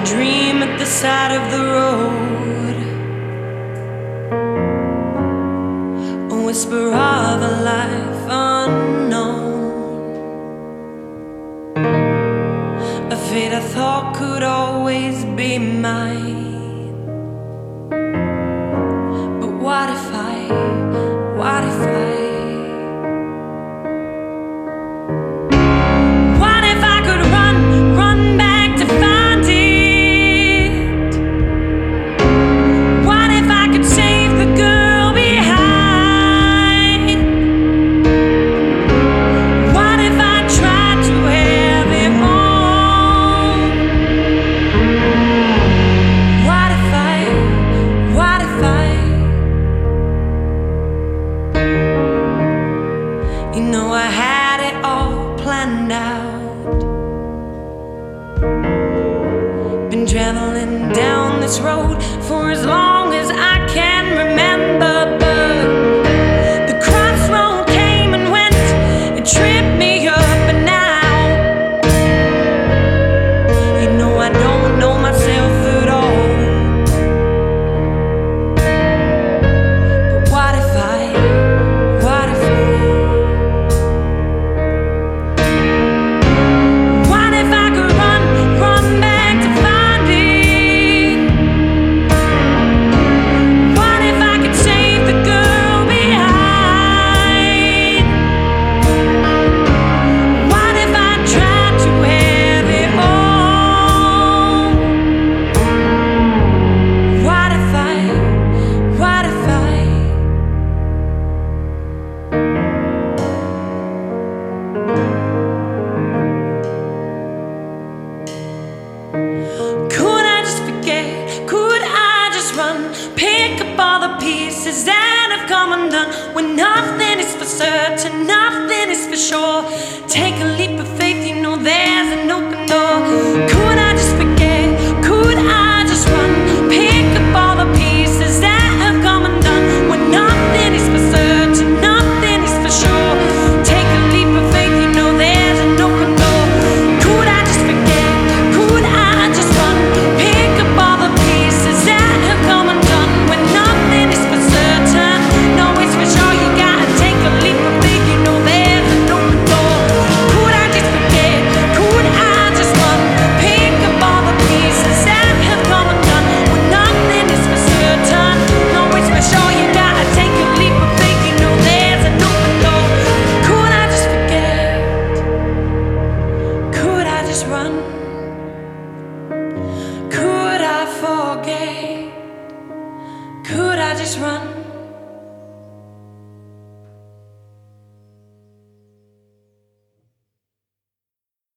a dream at the side of the road, a whisper of a life unknown, a fate I thought could always be mine. You know, I had it all planned out. Been traveling down this road for as long as I can. when nothing is for certain, nothing is for sure. Take a leap of faith. I just run?